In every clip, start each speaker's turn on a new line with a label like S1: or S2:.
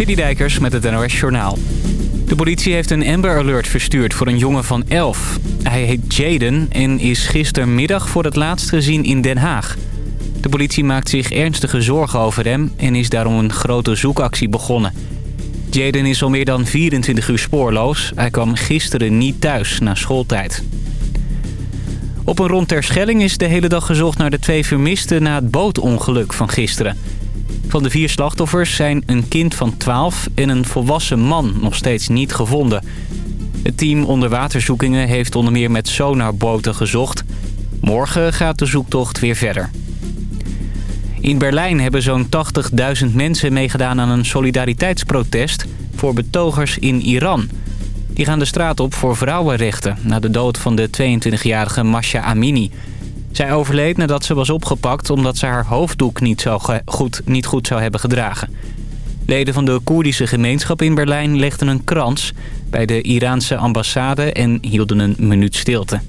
S1: Citydijkers met het NOS Journaal. De politie heeft een Amber Alert verstuurd voor een jongen van 11. Hij heet Jaden en is gistermiddag voor het laatst gezien in Den Haag. De politie maakt zich ernstige zorgen over hem en is daarom een grote zoekactie begonnen. Jaden is al meer dan 24 uur spoorloos. Hij kwam gisteren niet thuis na schooltijd. Op een rond ter Schelling is de hele dag gezocht naar de twee vermisten na het bootongeluk van gisteren. Van de vier slachtoffers zijn een kind van 12 en een volwassen man nog steeds niet gevonden. Het team onderwaterzoekingen heeft onder meer met sonarboten gezocht. Morgen gaat de zoektocht weer verder. In Berlijn hebben zo'n 80.000 mensen meegedaan aan een solidariteitsprotest voor betogers in Iran. Die gaan de straat op voor vrouwenrechten na de dood van de 22-jarige Masha Amini... Zij overleed nadat ze was opgepakt omdat ze haar hoofddoek niet, zo goed, niet goed zou hebben gedragen. Leden van de Koerdische gemeenschap in Berlijn legden een krans bij de Iraanse ambassade en hielden een minuut stilte.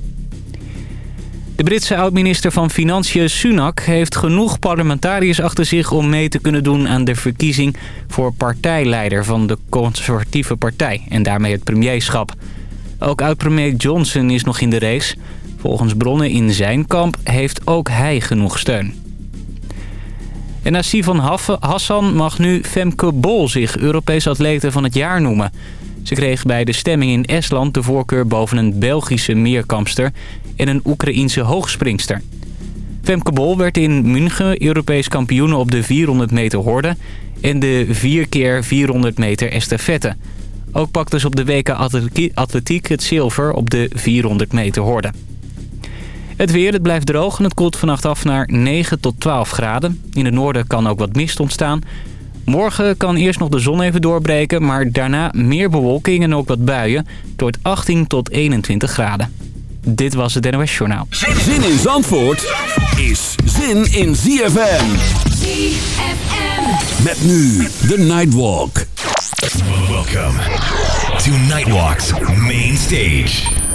S1: De Britse oud-minister van Financiën Sunak heeft genoeg parlementariërs achter zich om mee te kunnen doen aan de verkiezing voor partijleider van de conservatieve partij en daarmee het premierschap. Ook oud-premier Johnson is nog in de race. Volgens bronnen in zijn kamp heeft ook hij genoeg steun. En na Sivan Hassan mag nu Femke Bol zich Europees atlete van het jaar noemen. Ze kreeg bij de stemming in Estland de voorkeur boven een Belgische meerkampster en een Oekraïense hoogspringster. Femke Bol werd in München Europees kampioen op de 400 meter horde en de 4 keer 400 meter estafette. Ook pakte ze op de WK Atletiek het zilver op de 400 meter horde. Het weer, het blijft droog en het koelt vannacht af naar 9 tot 12 graden. In het noorden kan ook wat mist ontstaan. Morgen kan eerst nog de zon even doorbreken, maar daarna meer bewolking en ook wat buien. Door 18 tot 21 graden. Dit was het NOS Journaal.
S2: Zin in Zandvoort is zin in ZFM. ZFM. Met nu de Nightwalk.
S3: Welkom to Nightwalk's Main Stage.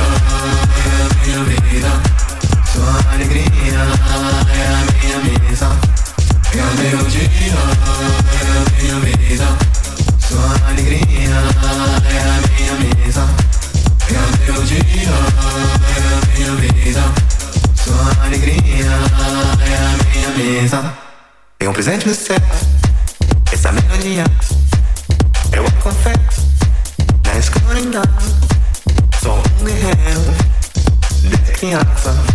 S4: é a minha vida. Sua alegria é a minha mesa.
S5: É o dia, é a minha vida.
S4: Sua alegria é a minha mesa.
S5: É o dia, é a minha vida.
S4: Sua alegria é a minha mesa.
S5: Tem um
S4: presente no céu, essa melodia. Desde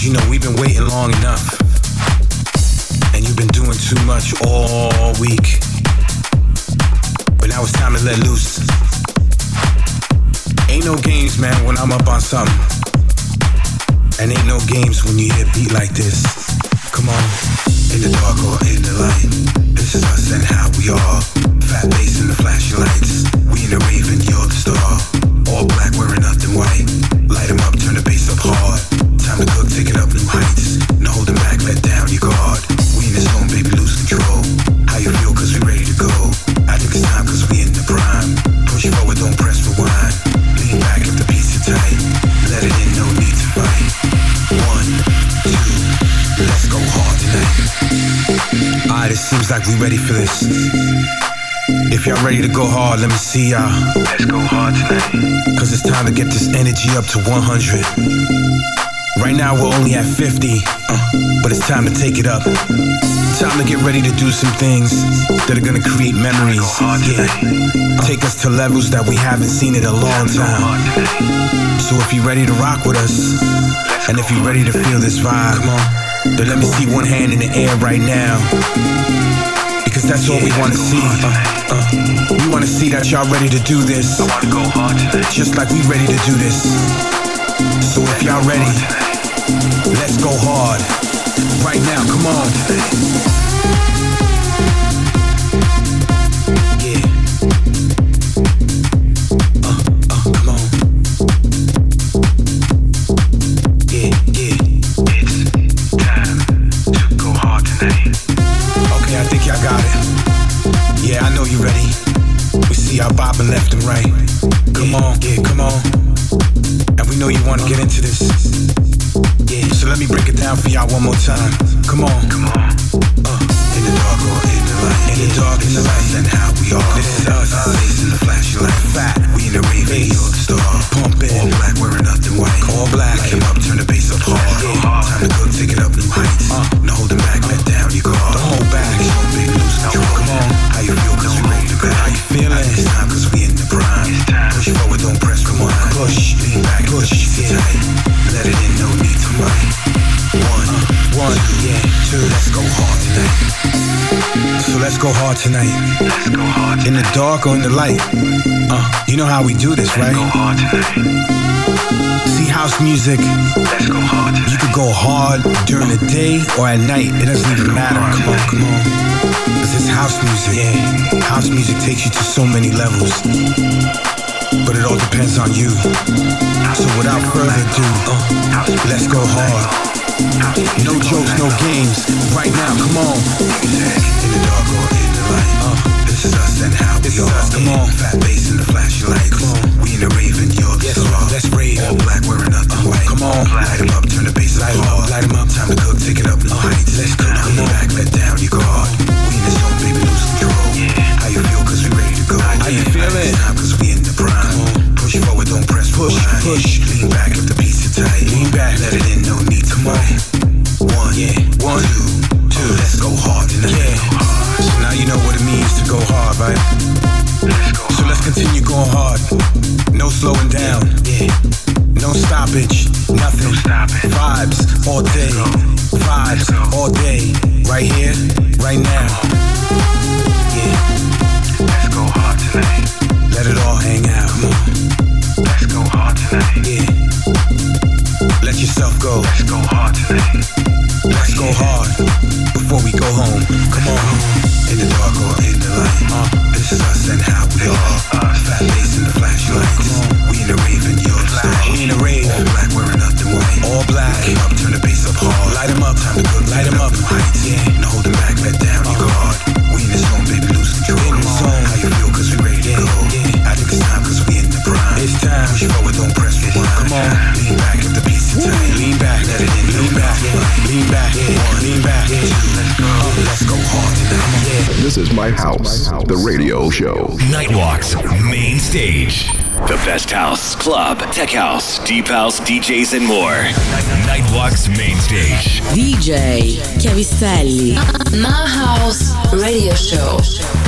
S6: You know,
S7: we've been waiting long enough. And you've been doing too much all week. But now it's time to let loose. Ain't no games, man, when I'm up on something. And ain't no games when you hear a beat like this. Come on, in the dark or in the light. This is us and how we are. Fat bass and the flashing lights. We in the rave and you're the star. All black wearing nothing white. Light 'em up, turn the bass up seems like we ready for this. If y'all ready to go hard, let me see y'all. Let's go hard tonight. Cause it's time to get this energy up to 100. Right now we're only at 50, uh, but it's time to take it up. Time to get ready to do some things that are gonna create memories. Go Yeah. Take us to levels that we haven't seen in a long time. So if you're ready to rock with us, and if you're ready to feel this vibe, come on, then let me see one hand in the air right now. Because that's all we wanna see. Uh, uh, we wanna see that y'all ready to do this. I wanna go hard today. Just like we ready to do this. So if y'all ready, let's go hard. Right now, come on. See left and right. Come on, yeah, come on. And we know you wanna get into this. Yeah, so let me break it down for y'all one more time. Come on, come on. Uh, in the dark or in the light. In the dark, in the light, and how we are. This is us. Face in the flashing light. Fat. We in the rave. You're the star. Pumping. All black, wearing nothing white. All black. Light 'em up, turn the bass up hard. Yeah. Time to go, take it up new heights. Uh, no holding back, let down your guard. Two. Let's go hard tonight. So let's go hard tonight. Let's go hard. In the dark or in the light. Uh, you know how we do this, right? Let's go hard tonight. See house music. Let's go hard tonight. You could go hard during the day or at night. It doesn't even matter. Come on, come on. Cause it's house music. Yeah. House music takes you to so many levels. But it all depends on you. So without further ado, uh, let's go hard. No jokes, no games. Right now, come on. In the dark or in the light. Uh, this is us and how we are. Come on. Fat bass in the flashing lights. Come on. We in the raven, you're the yes. Let's rave. All black, wearing nothing white. Come on. Light 'em up, turn the bass. Light up, light 'em up. Time to cook, take it up no heights. Let's go. Come on. back, let down your guard. We in the zone, baby, lose control. How you feel, cause we ready to go. How you feeling? Time, cause we in the prime. Push forward, don't press push, push. Lean back if the is tight. Lean back, let it in, no need to fight. One, yeah, one, two, two. Let's go hard tonight. Yeah. So now you know what it means to go hard, right? So let's continue going hard. No slowing down. Yeah. No stoppage. Nothing. Vibes all day. Vibes all day. Right here, right now. Yeah. Let's go hard tonight. Let it all hang out. Come on. Let's go hard tonight. Yeah. Let yourself go. Let's go hard tonight. Let's go hard before we go home. Come on. In the dark or in the light. Uh, this is us and how we are. Uh, fat bass in the flashlights. We in the raven, you're the star. We in the rave. All black, wearing nothing white. All black. 'em up, turn the bass up hard. Light 'em up, time to cook. Light 'em up. Heights. Yeah. No holding back, let down your guard. We in the zone, baby, lose control. In the zone. How you feel, cause we ready to go. Yeah. I think it's time, cause we in the prime. It's time. Push forward, don't press rewind. Come on. Lean back Lean back, let it in. Lean back, lean back, lean back. Let's go. Hard tonight.
S8: This is my house, the radio show.
S3: Nightwalk's main stage. The best house, club, tech house, deep house, DJs, and more. Nightwalk's main stage.
S9: DJ Chiavistelli.
S10: My House Radio Show.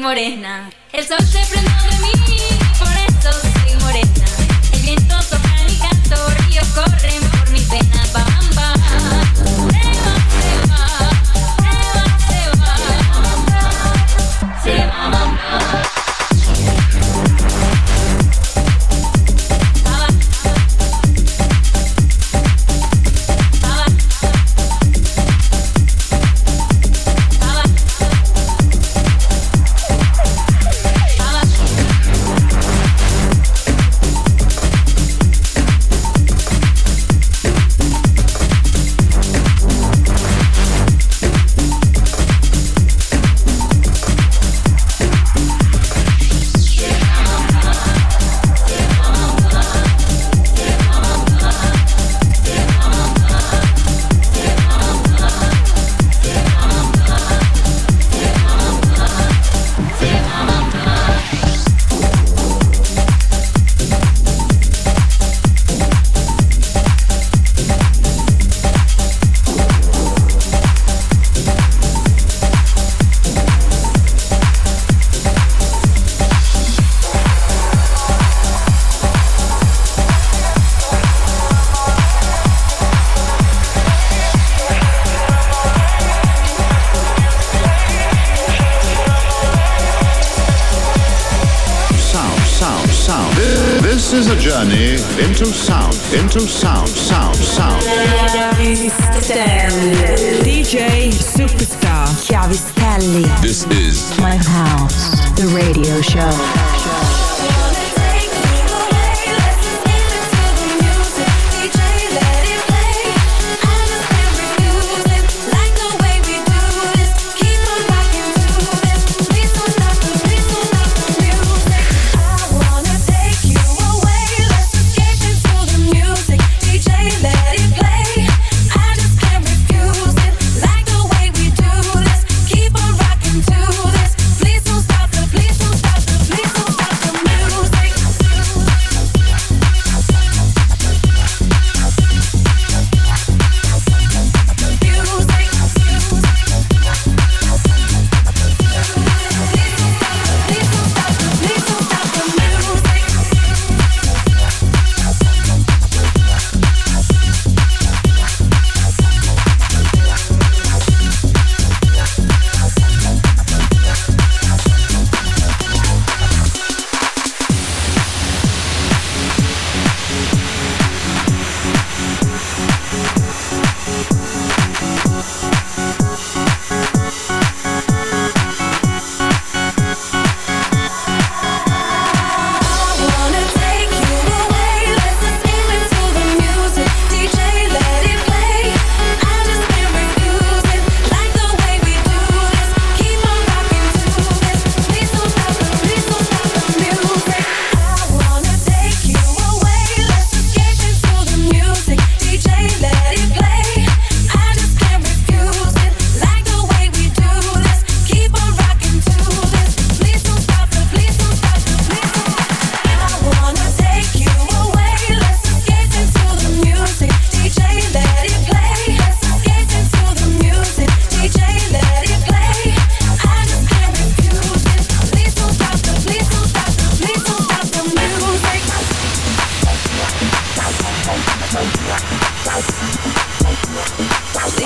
S11: moreno.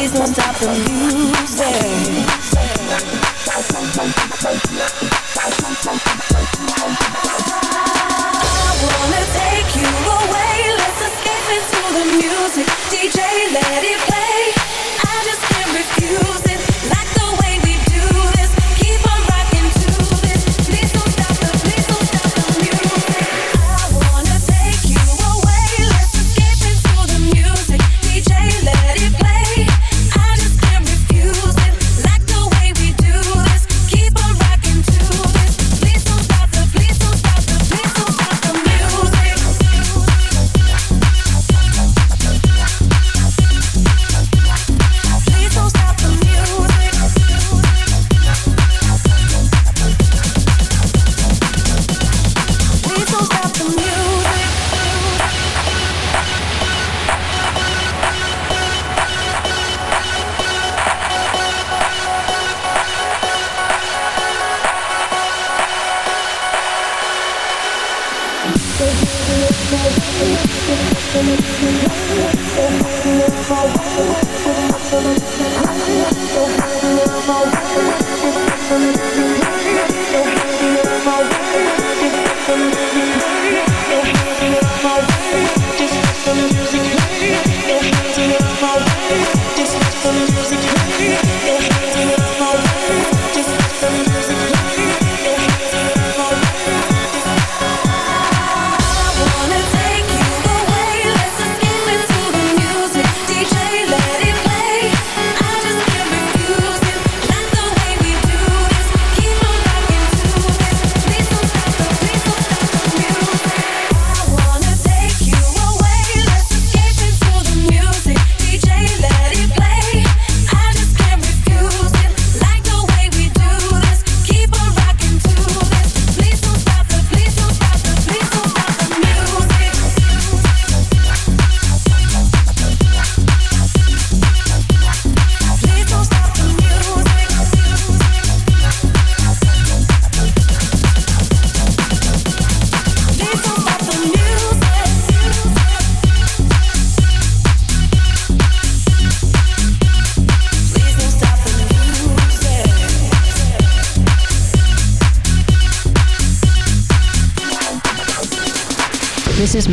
S6: please don't stop the
S12: music. I wanna take you away. Let's escape into the music. DJ, let it play.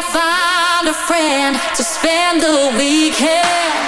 S9: I'll find a friend to spend the weekend.